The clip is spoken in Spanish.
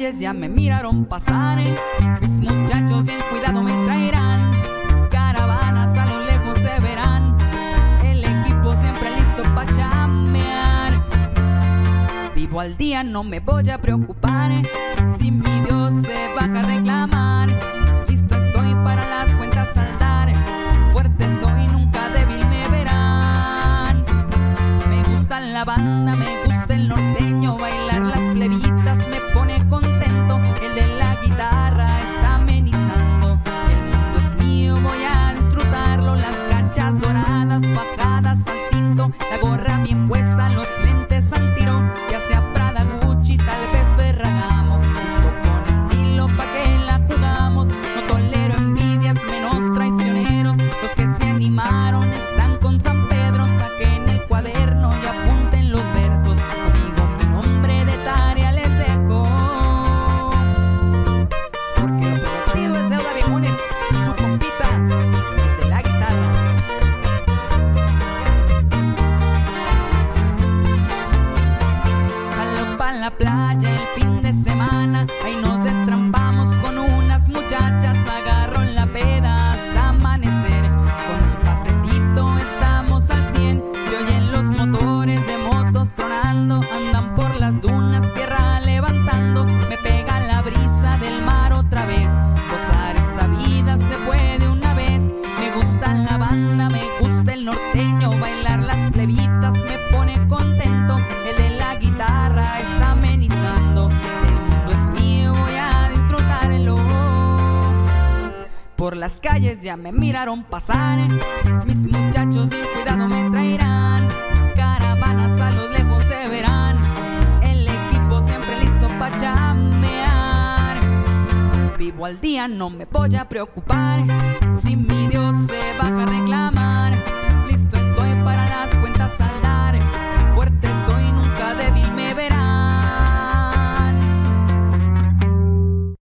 ya me miraron pasar. Mis muchachos bien cuidado me traerán. Caravanas a lo lejos se verán. El equipo siempre listo para chamear. Vivo al día, no me voy a preocupar. Si mi Dios se baja a reclamar. Listo estoy para las cuentas saldar. Fuerte soy, nunca débil me verán. Me gusta la banda, me la gorra bien puesta, la playa el fin Por las calles ya me miraron pasar. Mis muchachos cuidado me traerán. Caravanas a lo lejos se verán. El equipo siempre listo para chamear. Vivo al día, no me voy a preocupar. Si mi Dios se baja a reclamar,